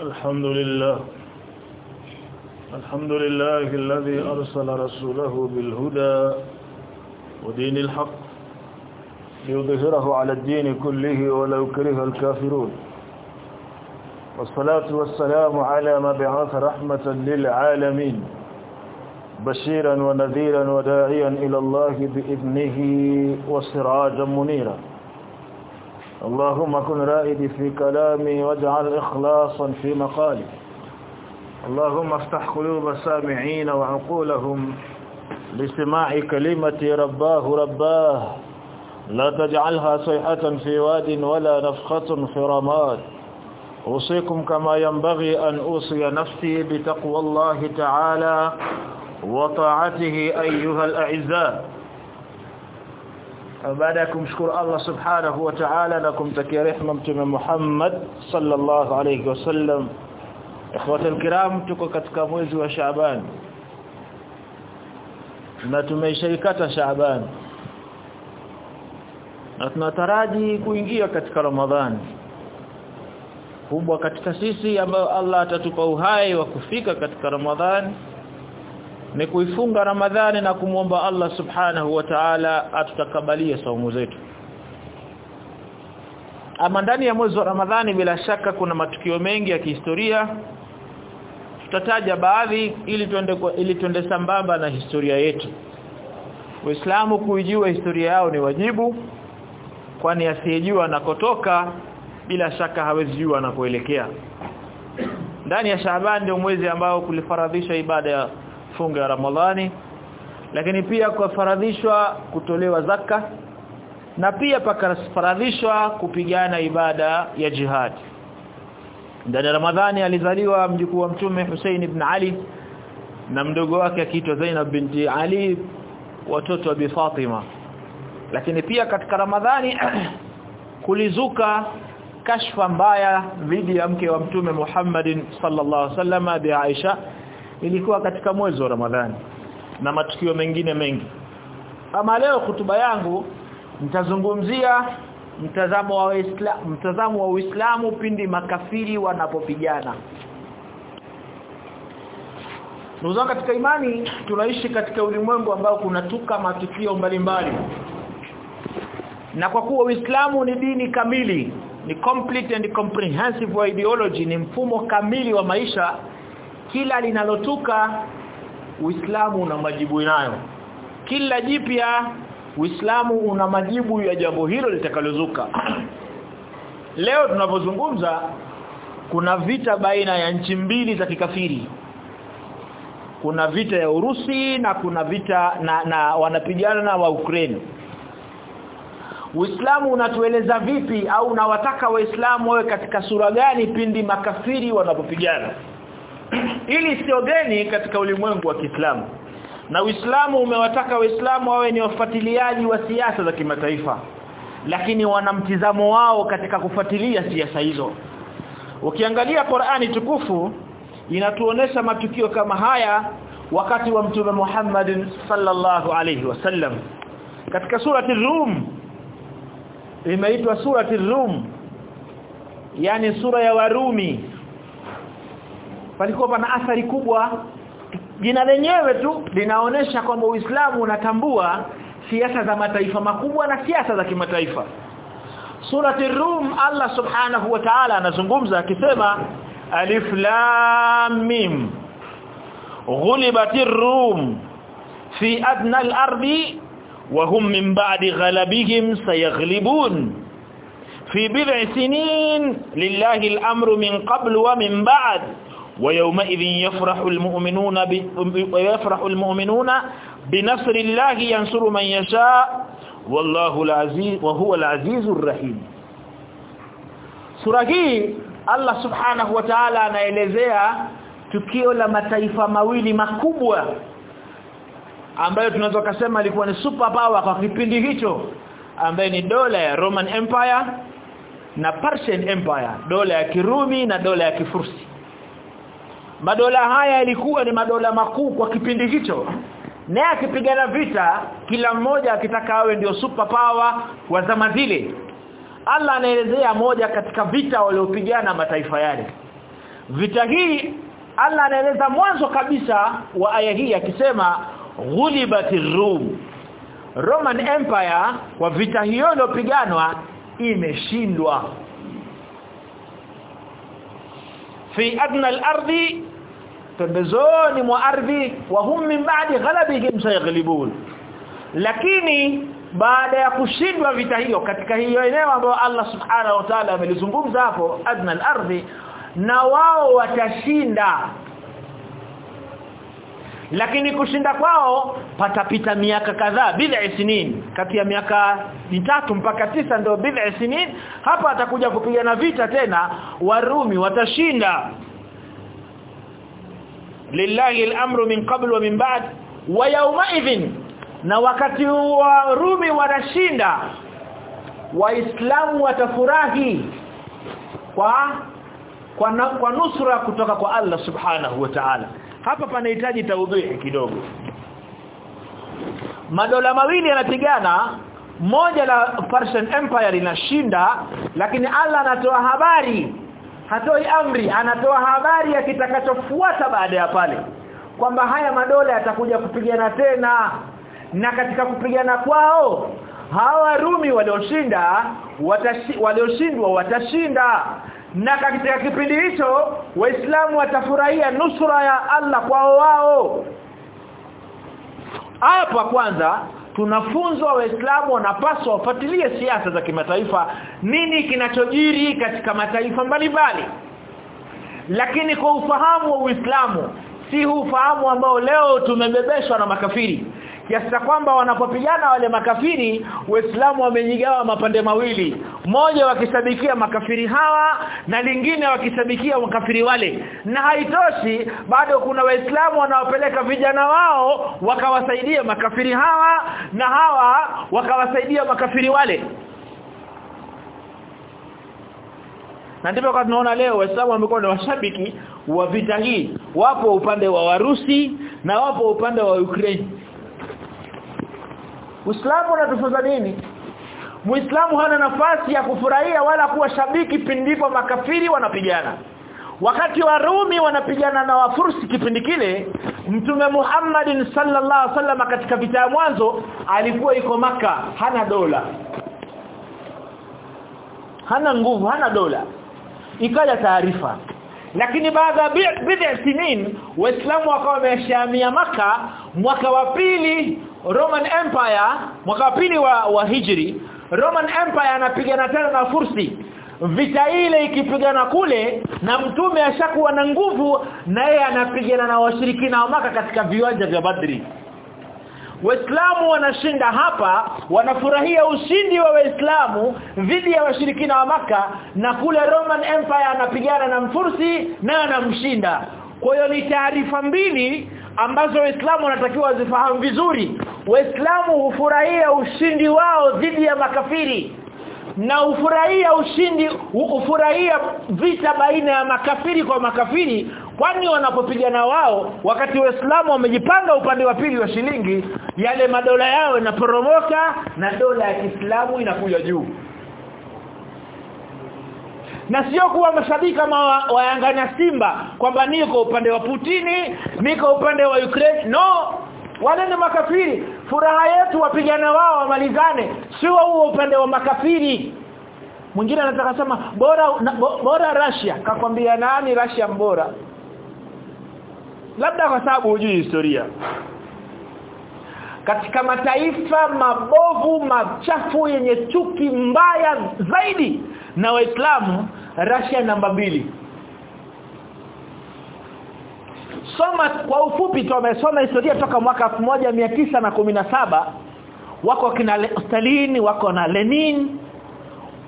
الحمد لله. الحمد لله الذي أرسل رسوله بالهدى ودين الحق ليظهره على الدين كله ولو كره الكافرون. والصلاة والسلام على مبعوث رحمة للعالمين بشيرا ونذيرا وداعيا إلى الله بإذنه وسراجا منيرا. اللهم كن رائدي في كلامي واجعل إخلاصا في مقالي. اللهم افتح قلوب سامعين وعقولهم لسماع كلمة رباه رباه. لا تجعلها صيحة في واد ولا نفخة في رماد. أوصيكم كما ينبغي أن أوصي نفسي بتقوى الله تعالى وطاعته أيها الأعزاء. Baada ya kumshukuru Allah subhanahu wa ta'ala na kumtakia rehema mtume Muhammad sallallahu alayhi wasallam ikhwatul kiram tuko katika mwezi wa Shaaban na tumeishaikata Shaaban na tunataraji kuingia katika Ramadhani kubwa katika sisi ambayo Allah atatupa uhai wa kufika katika Ramadhani ni kuifunga Ramadhani na kumwomba Allah Subhanahu wa Ta'ala atutakabalie saumu zetu. Ama ndani ya mwezi wa Ramadhani bila shaka kuna matukio mengi ya kihistoria. Tutataja baadhi ili tuende ili tuende sambamba na historia yetu. Uislamu kuijua historia yao ni wajibu kwani asiyejua anakotoka bila shaka hawezi jua anakoelekea. Ndani ya Shaaban ndio mwezi ambao kulifaradhisha ibada ya funga ya Ramadhani lakini pia kufaradhishwa kutolewa zaka na pia pakafaradhishwa kupigana ibada ya jihad. Ndani ya Ramadhani alizaliwa mjukuu wa mtume Hussein ibn Ali na mdogo wake akiitwa Zainab binti Ali watoto wa Bi Fatima. Lakini pia katika Ramadhani kulizuka kashfa mbaya dhidi ya mke wa mtume Muhammadin sallallahu alaihi wasallam bi Aisha ilikuwa katika mwezi wa Ramadhani. Na matukio mengine mengi. Ama leo hutuba yangu nitazungumzia mtazamo wa Uislamu mtazamo wa Uislamu pindi makafiri wanapopigana. Nuzo katika imani tunaishi katika ulimwengu ambao kunatuka matukio mbalimbali. Na kwa kuwa Uislamu ni dini kamili ni complete and comprehensive ideology ni mfumo kamili wa maisha kila linalotuka Uislamu una majibu nayo. Kila jipya Uislamu una majibu ya jambo hilo litakalozuka. Leo tunapozungumza kuna vita baina ya nchi mbili za kikafiri. Kuna vita ya Urusi na kuna vita na, na wanapigana na wa Ukraine. Uislamu unatueleza vipi au unawataka waislamu wawe katika sura gani pindi makafiri wanapopigana ili sio geni katika ulimwengu wa Kiislamu. Na Uislamu umewataka waislamu wawe ni wafuatiliaji wa siasa za kimataifa. Lakini wana mtizamo wao katika kufuatilia siasa hizo. Ukiangalia Qur'ani tukufu inatuonesha matukio kama haya wakati wa mtume Muhammad sallallahu alayhi wasallam katika surati Rum imeitwa surati Rum yani sura ya Warumi palikuwa pana athari kubwa. Jina lenyewe tu linaonesha kwamba Uislamu unatambua siasa za mataifa makubwa na siasa za kimataifa. Surati Rum Allah Subhanahu wa Ta'ala anazungumza akisema Alif Lam Mim. Ghulibatir Rum fi adna al-ardi wa hum min ba'di ghalabihim sayaghlibun fi bid'i sinin lillahi al-amru min qabl wa min ba'd ويومئذ يفرح المؤمنون ويفرح المؤمنون بنصر الله ينصر من يشاء والله العزيز وهو العزيز الرحيم sura hii Allah subhanahu wa ta'ala anaelezea tukio la mataifa mawili makubwa ambayo tunaweza kusema ilikuwa ni super power kwa kipindi hicho ambaye ni dola ya Roman Empire na Persian Empire dola ya Kirumi na dola ya Kifursi madola haya yalikuwa ni madola makuu kwa kipindi hicho. Naye akipigana vita kila mmoja akitaka awe ndio super power wa zama zile. Allah anaelezea moja katika vita waliopigana mataifa yale. Vita hii Allah anaeleza mwanzo kabisa wa aya hii akisema ghulibatir rum. Roman Empire kwa vita hiyo iliyopiganwa imeshindwa. Fi adna al-ardi pembezoni mwa ardhi wa hum min ba'di ghalabihim sayghlibun lakini baada ya kushindwa vita hiyo katika hiyo eneo ambayo Allah subhanahu wa ta'ala amelizungumza hapo adna al-ardhi na wao watashinda. Lakini kushinda kwao patapita miaka kadhaa bid'a sinin kati ya miaka mitatu mpaka tisa ndio bid'a sinin hapa atakuja kupigana vita tena warumi watashinda lillahi al-amru min qabl wa min ba'd. Wa yawma idhin na wakati wa rumi wanashinda waislamu watafurahi kwa kwa, na, kwa nusra kutoka kwa Allah subhanahu wa ta'ala. Hapa panahitaji taudhihi kidogo. Madola mawili yanapigana moja la Persian Empire linashinda lakini Allah anatoa habari hatoi amri anatoa habari ya kitakachofuata baada ya pale kwamba haya madola yatakuja kupigana tena. Na katika kupigana kwao hawa Rumi walioshinda walioshindwa watashinda. Na katika kipindi hicho waislamu watafurahia nusura ya Allah kwao wao. Hapa kwanza tunafunzwa waislamu wanapaswa wafuatilie siasa za kimataifa nini kinachojiri katika mataifa mbalimbali. Lakini kwa ufahamu wa Uislamu si ufahamu ambao leo tumebebeshwa na makafiri kiasi kwamba wanapopigana wale makafiri waislamu wamejigawa mapande mawili. Moja wakisabikia makafiri hawa na lingine wakisabikia makafiri wale. Na haitoshi bado kuna waislamu wanaopeleka vijana wao wakawasaidia makafiri hawa na hawa wakawasaidia makafiri wale. Na ndipo kwa tunaona leo waislamu wamekuwa ni washabiki wa vita hii. Wapo upande wa Warusi na wapo upande wa Ukraine Uislamu unatufunza nini? Muislamu hana nafasi ya kufurahia wala kuwa shabiki pindipo makafiri wanapigana. Wakati wa Rumi wanapigana na Wafursi kipindi kile, Mtume Muhammad sallallahu alaihi wasallam katika vita ya mwanzo alikuwa iko maka hana dola. Hana nguvu, hana dola. Ikaja taarifa. Lakini baada ya bid'a sinin waislamu wakawa wameshamia maka mwaka wa pili Roman Empire mwaka wa pili wa, wa Hijri. Roman Empire anapigana tena na Fursi. Vita ile ikipigana kule na mtume ashakuwa na nguvu na yeye anapigana na washirikina wa maka katika viwanja vya Badri Waislamu wanashinda hapa wanafurahia ushindi wa Waislamu dhidi ya washirikina wa maka na kule Roman Empire anapigana na Mfursi na anamshinda. Kwa hiyo ni taarifa mbili ambazo waislamu wanatakiwa wazifahamu vizuri. Waislamu hufurahia ushindi wao dhidi ya makafiri na ufurahia ushindi ufurahia vita baina ya makafiri kwa makafiri kwani wanapopigana wao wakati waislamu wamejipanga upande wa pili wa shilingi yale madola yao yanaporomoka na dola ya Kiislamu inakuja juu. Na sio kuwa mashabiki kama wa Simba kwamba niko upande wa Putini niko upande wa Ukraine. No! Wale ni makafiri. Furaha yetu wapigana wao wamalizane. Sio huo upande wa makafiri. Mwingine anataka sema bora na, bora Russia. Kakwambia nani Russia mbora labda kwa sababu hujui historia. Katika mataifa mabovu machafu yenye chuki mbaya zaidi na waislamu Russia namba mbili. Soma kwa ufupi tu amesoma historia toka mwaka 1917 wako kina Stalin wako na Lenin.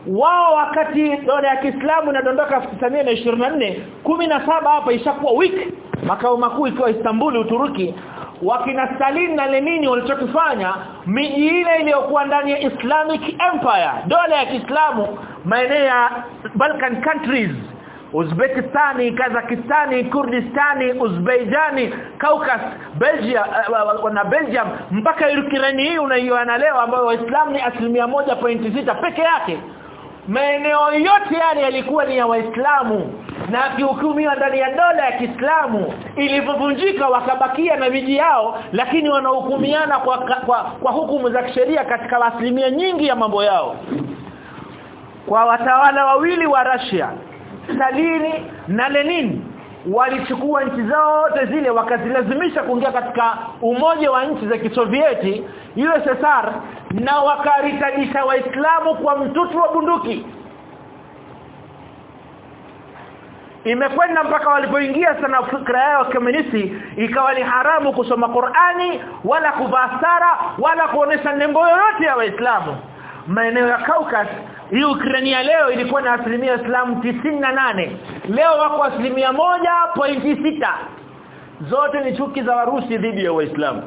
Wao wakati dola ya Kiislamu inadondoka 1924 17 hapa ishakuwa wiki makao makuu ikiwa Istanbul Uturuki wakina Stalin na Lenin walichokifanya miji ile iliyokuwa ndani ya Islamic Empire dola ya Kiislamu maeneo ya Balkan countries Uzbekistani, Kazakistani, Kurdistani, Uzbekistani, Caucasus, Belgium uh, na Belgium mpaka Ukraine hii unaiona leo ambayo Waislamu ni asilimia moja pointi sita peke yake. Maeneo yote yale yalikuwa ni ya Waislamu na akihukumiwa ndani ya dola ya Kiislamu ilivyovunjika wakabakia na miji yao lakini wanahukumiana kwa, kwa, kwa hukumu za kisheria katika asilimia nyingi ya mambo yao. Kwa watawala wawili wa Russia Stalin na Lenin walichukua nchi zote zile wakazilazimisha kuingia katika umoja wa nchi za Kisovieti USSR na wakaritajisha waislamu kwa mtutu wa bunduki imekwenda mpaka walipoingia sana fikra yao komunisti ikawa ni haramu kusoma Qur'ani wala kuvaa sara wala kuonesha nembo yoyote ya waislamu. Maeneo ya Caucasus hii Ukraine leo ilikuwa na asilimia Waislamu nane. Leo wako asilimia moja pointi sita. Zote ni chuki za Warusi dhidi ya Waislamu.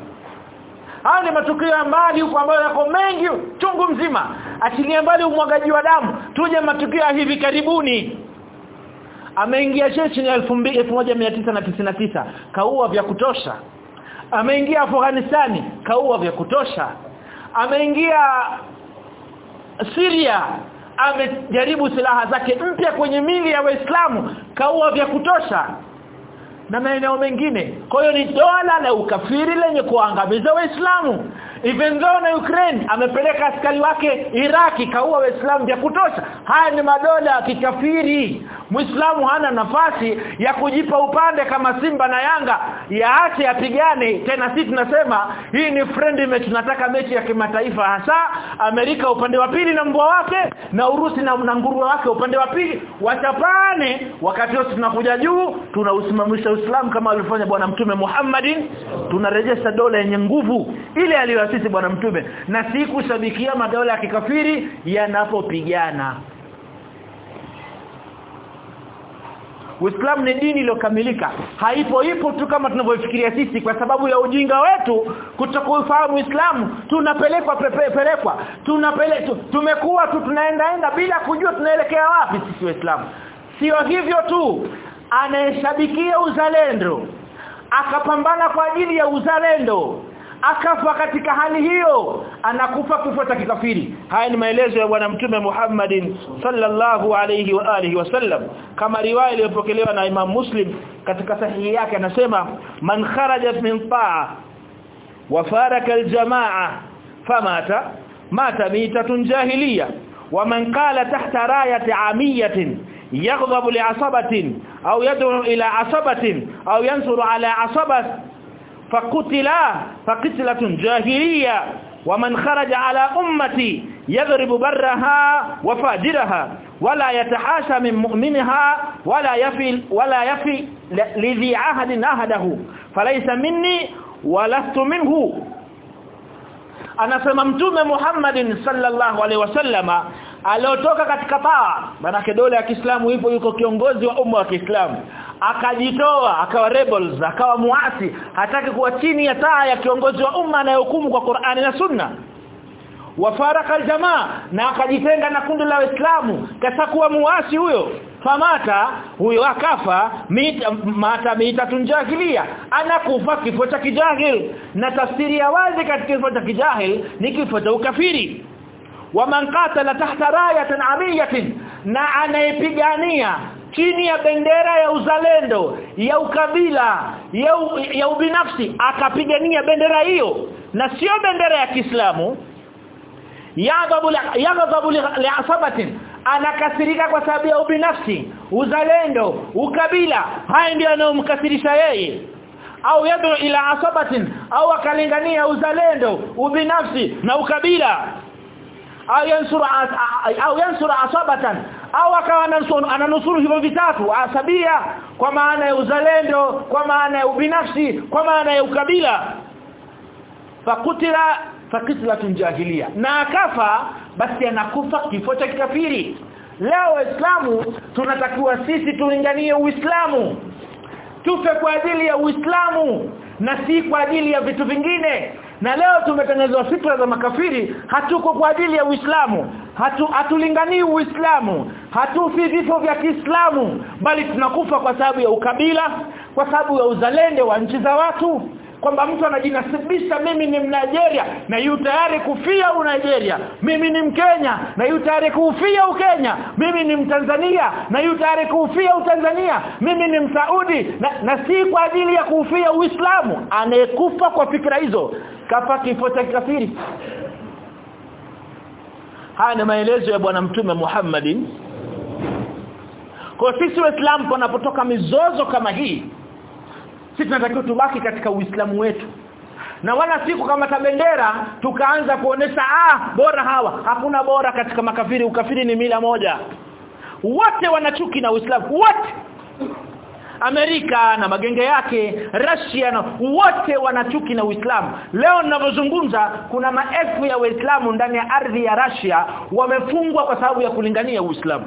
Haya ni matukio ya mbali huko ambayo yako mengi chungu mzima. Achilie mbali umwagaji wa damu. Tuje matukio ya hivi karibuni ameingia Chechnya 1999 kaua vya kutosha. Ameingia Afghanistani kaua vya kutosha. Ameingia Syria amejaribu silaha zake mpya kwenye mili ya Waislamu kaua vya kutosha. Na maeneo mengine. Kwa hiyo ni dola la ukafiri lenye kuangamiza waislamu even though na Ukraine amepeleka askari wake Iraki kaua waislamu vya kutosha. Haya ni madola ya kikafiri. Muislamu hana nafasi ya kujipa upande kama Simba na Yanga. Yaache yapigane. Tena sisi tunasema hii ni friendly match. Tunataka mechi ya kimataifa hasa. Amerika upande wa pili na mbwa wake na Urusi na, na nguruwe wake upande wa pili. Wachapane. Wakati wote tunakuja juu tunausimamisha Uislamu kama alivyofanya bwana mtume Muhammadin. Tunarejesha dola yenye nguvu. Ile aliyoasisi bwana mtume. Na si kushabikia madola ya kikafiri yanapopigana. Uislamu ni dini iliyokamilika. Haipo ipo tu kama tunavyofikiria sisi kwa sababu ya ujinga wetu kutokufahamu Uislamu. Tunapelekwa pelekwa. Tunapele tu, tumekuwa tu tunaendaenda bila kujua tunaelekea wapi sisi Waislamu. Sio hivyo tu. Anayeshabikia uzalendo akapambana kwa ajili ya uzalendo akafa katika hali hiyo anakufa kifo kikafiri. Haya ni maelezo ya bwana mtume Muhammadin sallallahu alayhi wa alihi wasallam kama riwaya iliyopokelewa na Imam Muslim katika sahihi yake anasema man kharaja min ta'a wa faraka aljamaa famata mata mitatun jahiliya. Wa man qala tahta rayati amiyatin yaghdabu li asabatin au yad'u ila asabatin au yansuru ala asabatin faqutila faqitlatun jahiliya waman kharaja ala ummati yadhribu barraha wa fajiraha wala yatahasha min mu'minha wala yafi wala yafi lidhi ahadin ahadahu. Falaysa minni walastu minhu. Anasema mtume Muhammadin sallallahu alaihi wasallama aliotoka katika taa maana kidole ya Kiislamu ipo yuko kiongozi wa umma wa Kiislamu akajitoa akawa rebels akawa muasi hataki kuwa chini ya taa ya kiongozi wa umma anayehukumu kwa Qur'ani na Sunna. Wafaraka aljamaa na akajitenga na kundi la Waislamu kasakuwa muasi huyo. Famata huyo akafa mita, mata mitatun jahilia anakufa kifo cha kijahil. Na tafsiri ya wazi katika kifo cha kijahil ni kifo cha ukafiri. Waman qatala tahta rayatan amiyatin na anayepigania chini ya bendera ya uzalendo ya ukabila ya, u, ya ubinafsi akapigania bendera hiyo. Na sio bendera ya Kiislamu. Yadhabu li'asabatin anakasirika kwa sababu ya ubinafsi uzalendo ukabila. Haya ndio yanayomkasirisha yeye. Au yad'u ila asabatin au akalingania uzalendo ubinafsi na ukabila. Au yansuru au yansuru asabatan au akawa ananusuru hivyo vitatu asabia kwa maana ya uzalendo kwa maana ya ubinafsi kwa maana ya ukabila. Fakutila fakitla tunjahilia. Na akafa basi anakufa kifo cha kikafiri. Leo waislamu tunatakiwa sisi tulinganie uislamu. Tufe kwa ajili ya uislamu na si kwa ajili ya vitu vingine na leo tumetengenezwa fikra za makafiri hatuko kwa ajili ya Uislamu. Hatu hatulinganii Uislamu. Hatufi vifo vya Kiislamu bali tunakufa kwa sababu ya ukabila kwa sababu ya uzalendo wa nchi za watu kwamba mtu anajinasibisha mimi ni Mnigeria na yu tayari kufia Unigeria mimi ni Mkenya na yu tayari kufia Ukenya mimi ni Mtanzania na yu tayari kufia Utanzania mimi ni Msaudi na, na si kwa ajili ya kufia Uislamu. Anayekufa kwa fikra hizo kafa kifo cha kafiri haya ni maelezo ya bwana mtume Muhammadin. Kwa sisi waislamu panapotoka mizozo kama hii sisi tunatakiwa tubaki katika uislamu wetu. Na wala siku kama tabendera tukaanza kuonesha ah bora hawa. Hakuna bora katika makafiri. Ukafiri ni mila moja. Wote wanachuki na uislamu. Wote. Amerika na magenge yake Russia na wote wanachuki na Uislamu. Leo ninavyozungumza kuna maelfu ya waislamu ndani ya ardhi ya Russia wamefungwa kwa sababu ya kulingania Uislamu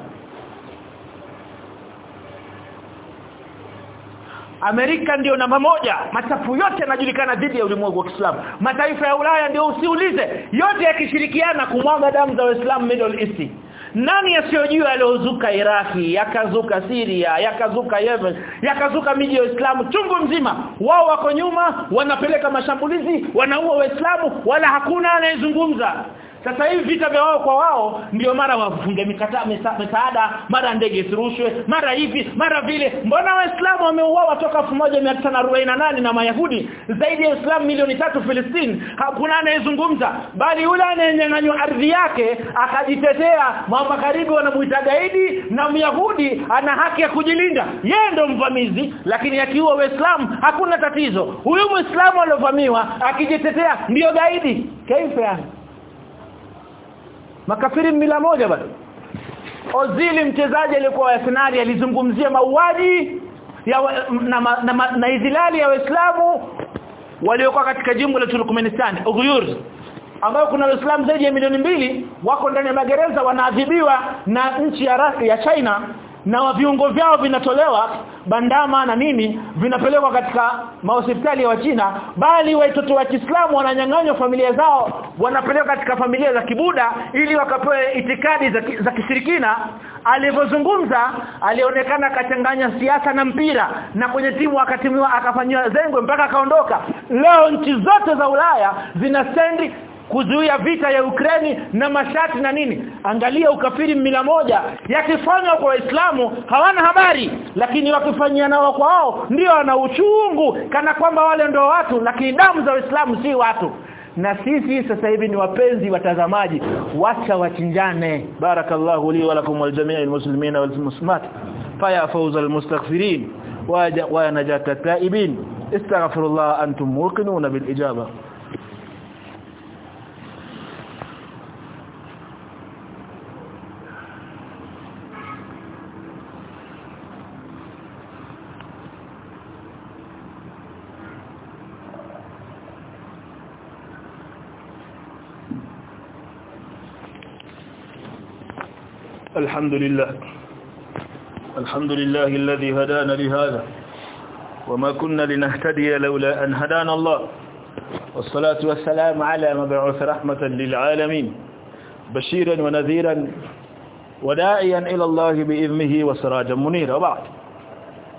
Amerika ndiyo namba moja. Machafu yote yanajulikana dhidi ya ulimwengu wa Kiislamu. Mataifa ya Ulaya ndio usiulize. Yote yakishirikiana kumwaga damu za Waislamu Middle East. Nani asiyojua aliozuka Iraki yakazuka Syria yakazuka Yemen yakazuka miji ya Uislamu chungu mzima? Wao wako nyuma wanapeleka mashambulizi wanaua waislamu wala hakuna anayezungumza sasa hivi vita vya wao kwa wao ndio mara wafunge mikataba misaada mara ndege sirushwe mara hivi mara vile. Mbona waislamu wameuawa toka 1948 na mayahudi? Zaidi ya waislamu milioni tatu Filistini hakuna anayezungumza. Bali yule anayenyang'anywa ardhi yake akajitetea. Mambo karibu wanamuita gaidi na myahudi ana haki ya kujilinda. Yeye ndio mvamizi lakini akiua waislamu hakuna tatizo. Huyu muislamu aliyovamiwa akijitetea ndiyo gaidi. Kaifa yani makafiri mila moja bado. Ozili mchezaji aliyekuwa Arsenal alizungumzia mauaji ya wa, na, na, na, na izilali ya Waislamu waliokuwa katika jimbo la Turkmenistan Uyghur ambao kuna Waislamu zaidi ya milioni mbili wako ndani ya magereza wanaadhibiwa na nchi ya, ya China na viungo vyao vinatolewa bandama na nini vinapelekwa katika mahospitali ya Wachina bali watoto wa Kiislamu wananyang'anywa familia zao wanapelekwa katika familia za kibuda ili wakapewe itikadi za, za kishirikina alivyozungumza alionekana akachanganya siasa na mpira na kwenye timu akatimiwa akafanywa zengwe mpaka akaondoka. Leo nchi zote za Ulaya zina sendi kuzuia vita ya Ukraini na mashati na nini. Angalia ukafiri mila moja yakifanywa kwa waislamu hawana habari lakini wakifanyia nao kwao ndio wana uchungu kana kwamba wale ndio watu lakini damu za waislamu si watu. Na sisi sasa hivi ni wapenzi watazamaji wacha wachinjane. Barakallahu li wa lakum wal jami'il muslimin wal muslimat. Faya fawzal mustaghfirin. Wa najat at-taibin استغفر antum muqinuna bil ijaba الحمد لله. الحمد لله الذي هدانا لهذا. وما كنا لنهتدي لولا أن هدانا الله. والصلاة والسلام على مبعوث رحمة للعالمين. بشيرا ونذيرا وداعيا إلى الله بإذنه وسراجا منيرا. وبعد.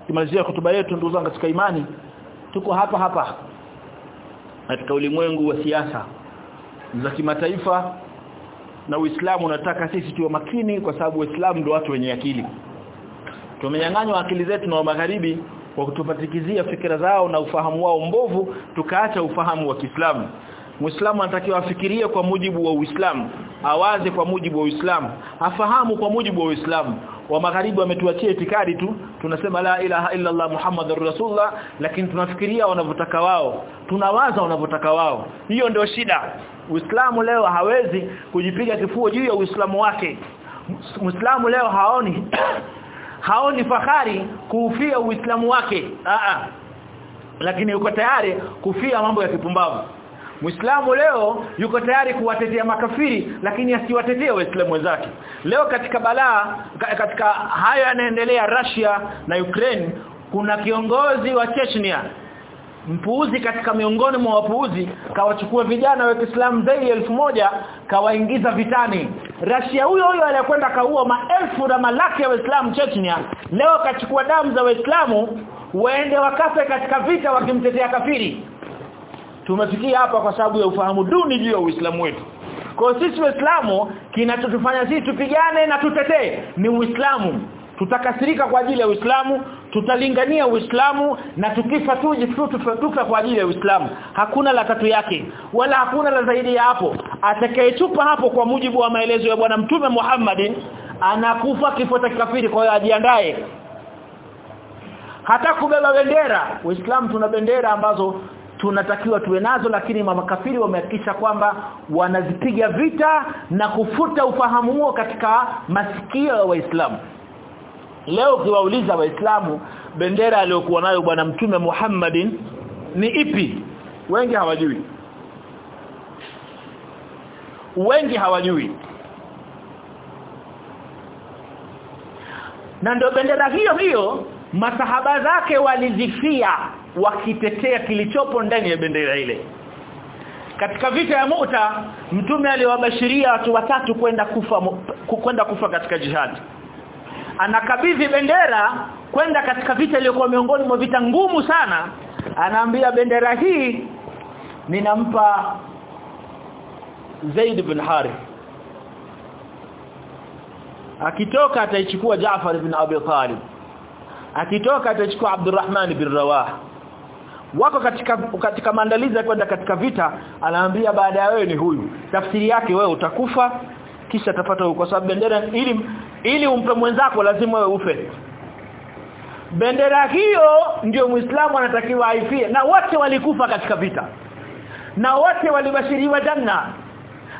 kimalizia hotuba yetu ndugu zangu katika imani tuko hapa hapa katika ulimwengu wa na Uislamu unataka sisi tuwe makini kwa sababu Uislamu ndio watu wenye akili. Tumenyang'anywa akili zetu na magharibi kwa kutupatikizia fikira zao na ufahamu wao mbovu tukaacha ufahamu wa Kiislamu. Muislamu anatakiwa afikirie kwa mujibu wa Uislamu, awaze kwa mujibu wa Uislamu, afahamu kwa mujibu wa Uislamu. Wa magharibi wametuachia itikadi tu, tunasema la ilaha illa Allah Muhammadur Rasulullah, lakini tunafikiria wanavyotaka wao, tunawaza wanavyotaka wao. Hiyo ndio shida. Uislamu leo hawezi kujipiga kifua juu ya Uislamu wake. Muislamu leo haoni haoni fahari kuufia Uislamu wake. Aa. Lakini yuko tayari kufia mambo ya kipumbavu. Muislamu leo yuko tayari kuwatetea makafiri lakini asiwatetee waislamu wenzake. Leo katika balaa katika hayo yanaendelea Russia na Ukraine kuna kiongozi wa Chechnya mpuuzi katika miongoni mwa wapuuzi kawachukua vijana wa Kiislamu zaidi elfu moja kawaingiza vitani. Russia huyo huyo aliyekwenda kaua maelfu na malaki ya Waislamu Chechnya leo kachukua damu za Waislamu waende wakafe katika vita wakimtetea kafiri. Tumefikia hapa kwa sababu ya ufahamu duni juu ya Uislamu wetu. Kwa sisi Waislamu kinachotufanya sisi tupigane na tutetee ni Uislamu tutakasirika kwa ajili ya Uislamu tutalingania Uislamu na tukifa tu tufa kwa ajili ya Uislamu. Hakuna la tatu yake wala hakuna la zaidi ya hapo. Atakayetupa hapo kwa mujibu wa maelezo ya bwana mtume Muhammad anakufa kifo cha kafiri kwa hiyo ajiandae. Hata kubeba bendera. Uislamu tuna bendera ambazo tunatakiwa tuwe nazo lakini makafiri wamehakikisha kwamba wanazipiga vita na kufuta ufahamu huo katika masikio ya wa Waislamu leo ukiwauliza waislamu bendera aliyokuwa nayo bwana mtume Muhammadin ni ipi? Wengi hawajui. Wengi hawajui. Na ndio bendera hiyo hiyo masahaba zake walizifia wakitetea kilichopo ndani ya bendera ile. Katika vita ya Mu'ta mtume aliwabashiria watu watatu kwenda kufa kwenda kufa katika jihad anakabidhi bendera kwenda katika vita iliyokuwa miongoni mwa vita ngumu sana. Anaambia bendera hii ninampa Zaid bin Harith. Akitoka ataichukua Jaafar ibn Abi Talib. Akitoka ataichukua Abdurrahman bin Rawah. Wako katika katika maandalizi ya kwenda katika vita. Anaambia baada ya wewe ni huyu. Tafsiri yake wewe utakufa kisha atapata kwa sababu bendera ili ili umpe mwenzako lazima wewe ufe. Bendera hiyo ndio muislamu anatakiwa aifie. Na wote walikufa katika vita. Na wote walibashiriwa janna.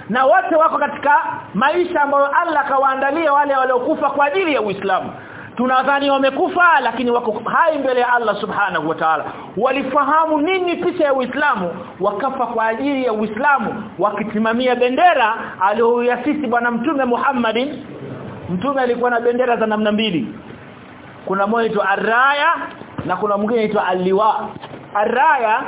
Na wote wako katika maisha ambayo Allah kawaandalia wale waliokufa kwa ajili ya Uislamu. Tunadhani wamekufa lakini wako hai mbele ya Allah subhanahu wa ta'ala. Walifahamu nini picha ya Uislamu? Wakafa kwa ajili ya Uislamu wakitimamia bendera aliyoyasisi bwana mtume Muhammadin mtume alikuwa na bendera za namna mbili. Kuna moja inaitwa araya na kuna mwingine inaitwa aliwa araya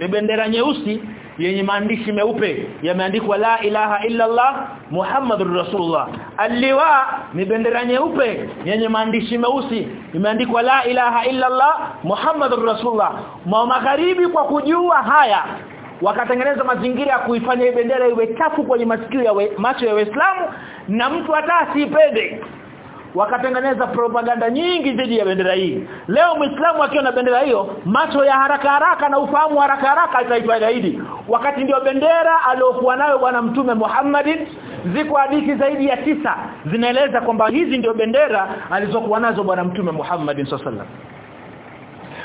ni bendera nyeusi yenye maandishi meupe. Yameandikwa la ilaha illa Allah Muhammadur Rasulullah. Aliwa ni bendera nyeupe yenye maandishi meusi. Imeandikwa la ilaha illa Allah Muhammadur Rasulullah. Ma magharibi kwa kujua haya wakatengeneza mazingira ya kuifanya bendera iwe chafu kwenye masikio ya macho ya Waislamu na mtu hata asipende. Wakatengeneza propaganda nyingi dhidi ya bendera hii. Leo muislamu akiwa na bendera hiyo macho ya haraka haraka na ufahamu haraka haraka ataitwa gaidi. Wakati ndio bendera aliyokuwa nayo bwana mtume Muhammadin ziko hadithi zaidi ya tisa. Zinaeleza kwamba hizi ndio bendera alizokuwa nazo bwana mtume Muhammadin sallallahu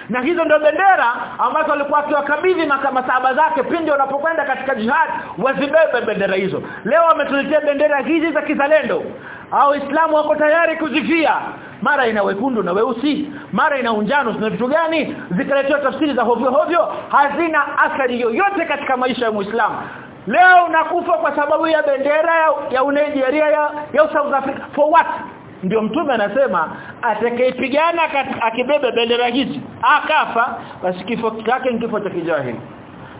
na hizo ndio bendera ambazo alikuwa akiwakabidhi masahaba zake pindi wanapokwenda katika jihad wazibebe bendera hizo. Leo wametuletea bendera hizi za kizalendo. Au Uislamu wako tayari kuzifia mara ina wekundu na weusi mara ina unjano na vitu gani? Zikaletewa tafsiri za hovyo hovyo hazina athari yoyote katika maisha ya Muislamu. Leo unakufa kwa sababu ya bendera ya, ya Nigeria ya, ya South Africa. For what? Ndio mtume anasema atakayepigana akibeba bendera hizi akafa basi kifo chake ni kifo cha kijahili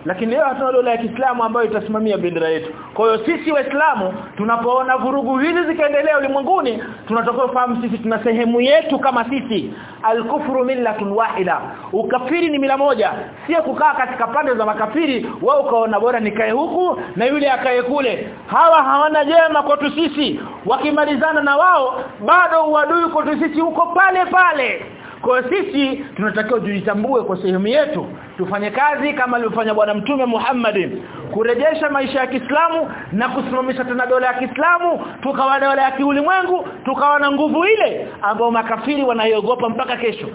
lakini leo hatuna dola ya Kiislamu ambayo itasimamia bendera yetu. Kwa hiyo sisi Waislamu tunapoona vurugu hizi zikaendelea ulimwenguni tunatakiwa kufahamu sisi tuna sehemu yetu kama sisi. Al-kufru millatun wahida. Ukafiri ni mila moja. Sio kukaa katika pande za makafiri wao ukaona bora nikae huku na yule akae kule. Hawa hawana jema kwetu sisi. Wakimalizana na wao bado uadui kwetu sisi huko pale pale. Kwa sisi tunatakiwa tujitambue kwa sehemu yetu tufanye kazi kama alivyofanya bwana mtume Muhammad kurejesha maisha ya Kiislamu na kusimamisha tena dola ya Kiislamu tukawa dola ya kiulimwengu tukawa na nguvu ile ambao makafiri wanaiogopa mpaka kesho.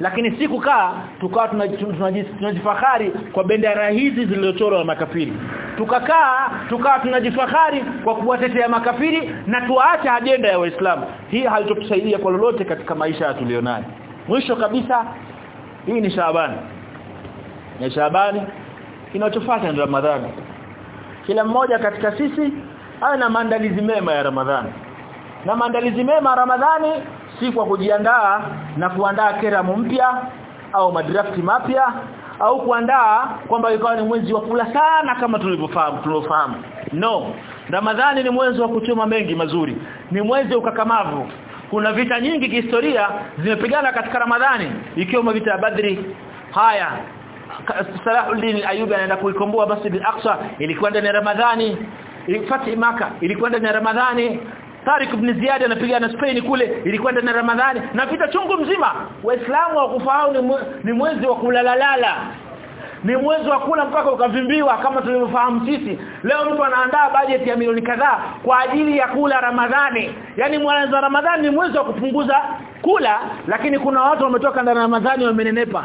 Lakini si kukaa tukawa tunajifahari kwa bendera hizi zilizochorwa na makafiri. Tukakaa tukawa tunajifahari kwa kuwatetea makafiri na tuwaache ajenda ya waislamu. Hii halitotusaidia kwa lolote katika maisha tulionayo mwisho kabisa hii ni Shaabani na Shaabani kinachofuata ni Ramadhani. Kila mmoja katika sisi awe na maandalizi mema ya Ramadhani. Na maandalizi mema ya Ramadhani si kwa kujiandaa na kuandaa keramu mpya au madrafti mapya au kuandaa kwamba ikawa ni mwezi wa kula sana kama tulivyofahamu tulofahamu no. Ramadhani ni mwezi wa kuchoma mengi mazuri. Ni mwezi ukakamavu kuna vita nyingi kihistoria zimepigana katika Ramadhani ikiwemo vita ya Badri. Haya Salahuddin al-Ayyubi anaenda kuikomboa Masjid al-Aqsa ilikuwa ndani ya Ramadhani. Fathi Maka ilikuwa ndani ya Ramadhani. Tariq ibn Ziyad anapigana na Spain kule ilikuwa ndani ya Ramadhani. Na vita chungu mzima waislamu wakufahamu ni mwezi wa kulalalala ni mwezi wa kula mpaka ukavimbiwa kama tulivyofahamu sisi. Leo mtu anaandaa bajeti ya milioni kadhaa kwa ajili ya kula Ramadhani. Yani mwezi wa Ramadhani ni mwezi wa kupunguza kula lakini kuna watu wametoka ndani ya Ramadhani wamenenepa.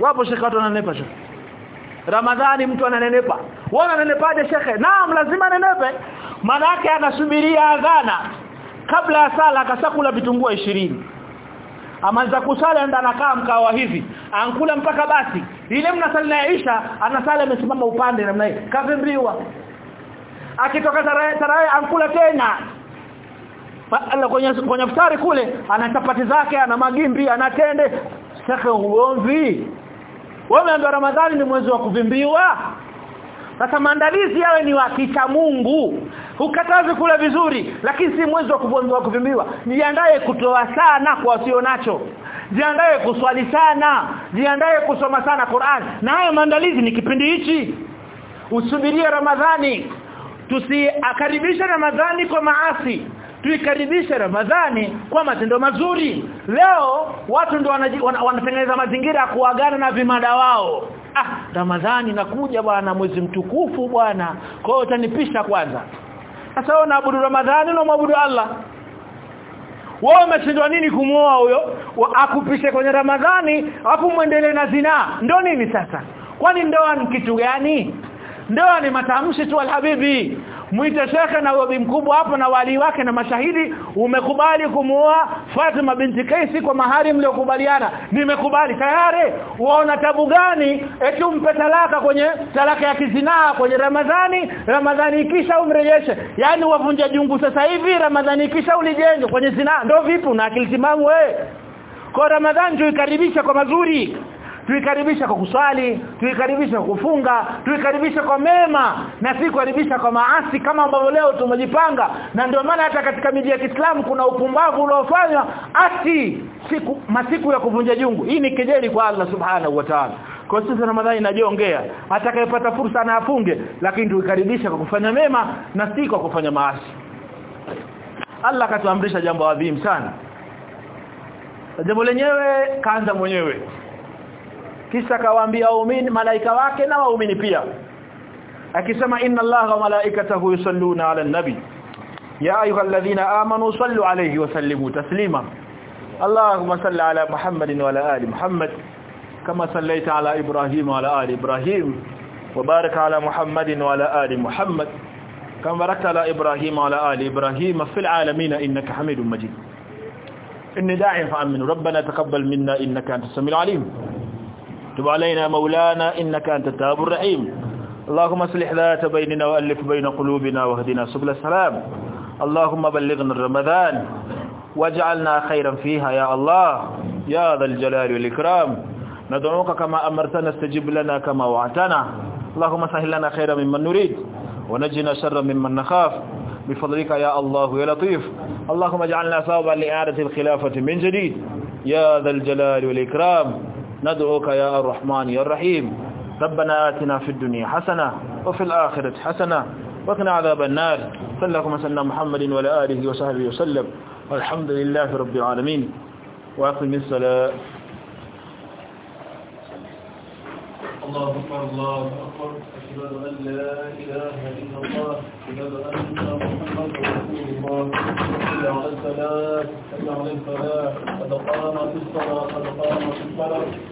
Wapo shekhe watu wananenepa shekhe. Ramadhani mtu ananenepa. Wana nenepaje shekhe? Naam lazima anenepe. Maana yake anasubiria adhana. Kabla ya sala akasakula vitungua ishirini amanza kusali ndo anakaa mkawa hivi. Ankula mpaka basi. Ile mnasali na Aisha anasali amesimama upande namna hii. Kavimbiwa akitoka tarehe ankula tena. Allah kwenye kwenye futari kule ana chapati zake ana magimbi anatende sasa ugomvi wewe Ramadhani ni mwezi wa kuvimbiwa. Sasa maandalizi yawe ni wa Mungu ukatazi kula vizuri lakini si mwezi wa kuvimbiwa kuvimbiwa jiandae kutoa sana kwa wasio nacho. Jiandae kuswali sana. Jiandae kusoma sana Qur'an. Na hayo maandalizi ni kipindi hichi. Usubirie Ramadhani. Tusiakaribisha Ramadhani kwa maasi. Tuikaribishe Ramadhani kwa matendo mazuri. Leo watu ndio wanatengeneza mazingira ya kuagana na vimada wao. Ah Ramadhani nakuja bwana mwezi mtukufu bwana. Kwa hiyo utanipisha kwanza sasa wewe unaabudu Ramadhani na unaabudu Allah. Wewe umeshindwa nini kumuoa huyo? Akupishe kwenye Ramadhani afu muendelee na zina ndio nini sasa? Kwani ndoa ni kitu gani? Ndoa ni matamshi tu alhabibi muite shekhe na wabi mkubwa hapo na wali wake na mashahidi. Umekubali kumuoa Fatima binti Kaisi kwa mahari mliokubaliana? Nimekubali. Tayari? Waona tabu gani? Eti umpe talaka kwenye talaka ya kizinaa kwenye Ramadhani. Ramadhani ikisha umrejeshe. Yani wavunja jungu sasa hivi Ramadhani ikisha ulijenge kwenye zinaa. Ndio vipi? Na akili timamu wewe kwa Ramadhani tuikaribisha kwa mazuri tuikaribisha kwa kuswali tuikaribisha kwa kufunga tuikaribisha kwa mema na si kukaribisha kwa maasi kama ambavyo leo tumejipanga. Na ndio maana hata katika miji ya Kiislamu kuna upumbavu unaofanywa ati siku masiku ya kuvunja jungu. Hii ni kejeli kwa Allah subhanahu wa ta'ala. Kwa sisi Ramadhani inajiongea. Atakayepata fursa na afunge lakini tuikaribisha kwa kufanya mema na si kwa kufanya maasi. Allah katuamrisha jambo adhimu sana. Jambo lenyewe kaanza mwenyewe kisha kawaambia waumini malaika wake na waumini pia akisema inna allaha wa malaikatahu yusalluna ala nabi ya ayuha alladhina amanu sallu alayhi wa sallimu taslima allahumma salli ala muhammadin wa ala ali muhammad kama sallaita ala ibrahim wa ala ali ibrahim wa barik ala muhammadin wa ala ali muhammad kama barakta ala ibrahim wa ala ali ibrahim في العالمين innaka hamidum majid إني داعي فأمن ربنا تقبل منا إنك أنت السميع العليم تب علينا مولانا إنك أنت التواب الرحيم. اللهم أصلح ذات بيننا وألف بين قلوبنا واهدنا سبل السلام. اللهم بلغنا رمضان واجعلنا خيرا فيها يا الله. يا ذا الجلال والإكرام. ندعوك كما أمرتنا استجب لنا كما وعدتنا. اللهم سهل لنا خيرا ممن نريد ونجنا شرا ممن نخاف. بفضلك يا الله يا لطيف. اللهم اجعلنا سببا لإعادة الخلافة من جديد. يا ذا الجلال والإكرام. ندعوك يا الرحمن يا الرحيم. ربنا آتنا في الدنيا حسنة وفي الآخرة حسنة وقنا عذاب النار. صلى الله وسلم محمد وعلى آله وصحبه وسلم. والحمد لله رب العالمين. وأقم الصلاة. الله أكبر الله أكبر. أشهد أن لا إله إلا الله. أشهد أن محمدا رسول الله. صلى على الصلاة صلى على الفلاح قد قامت الصلاة قد قامت الصلاة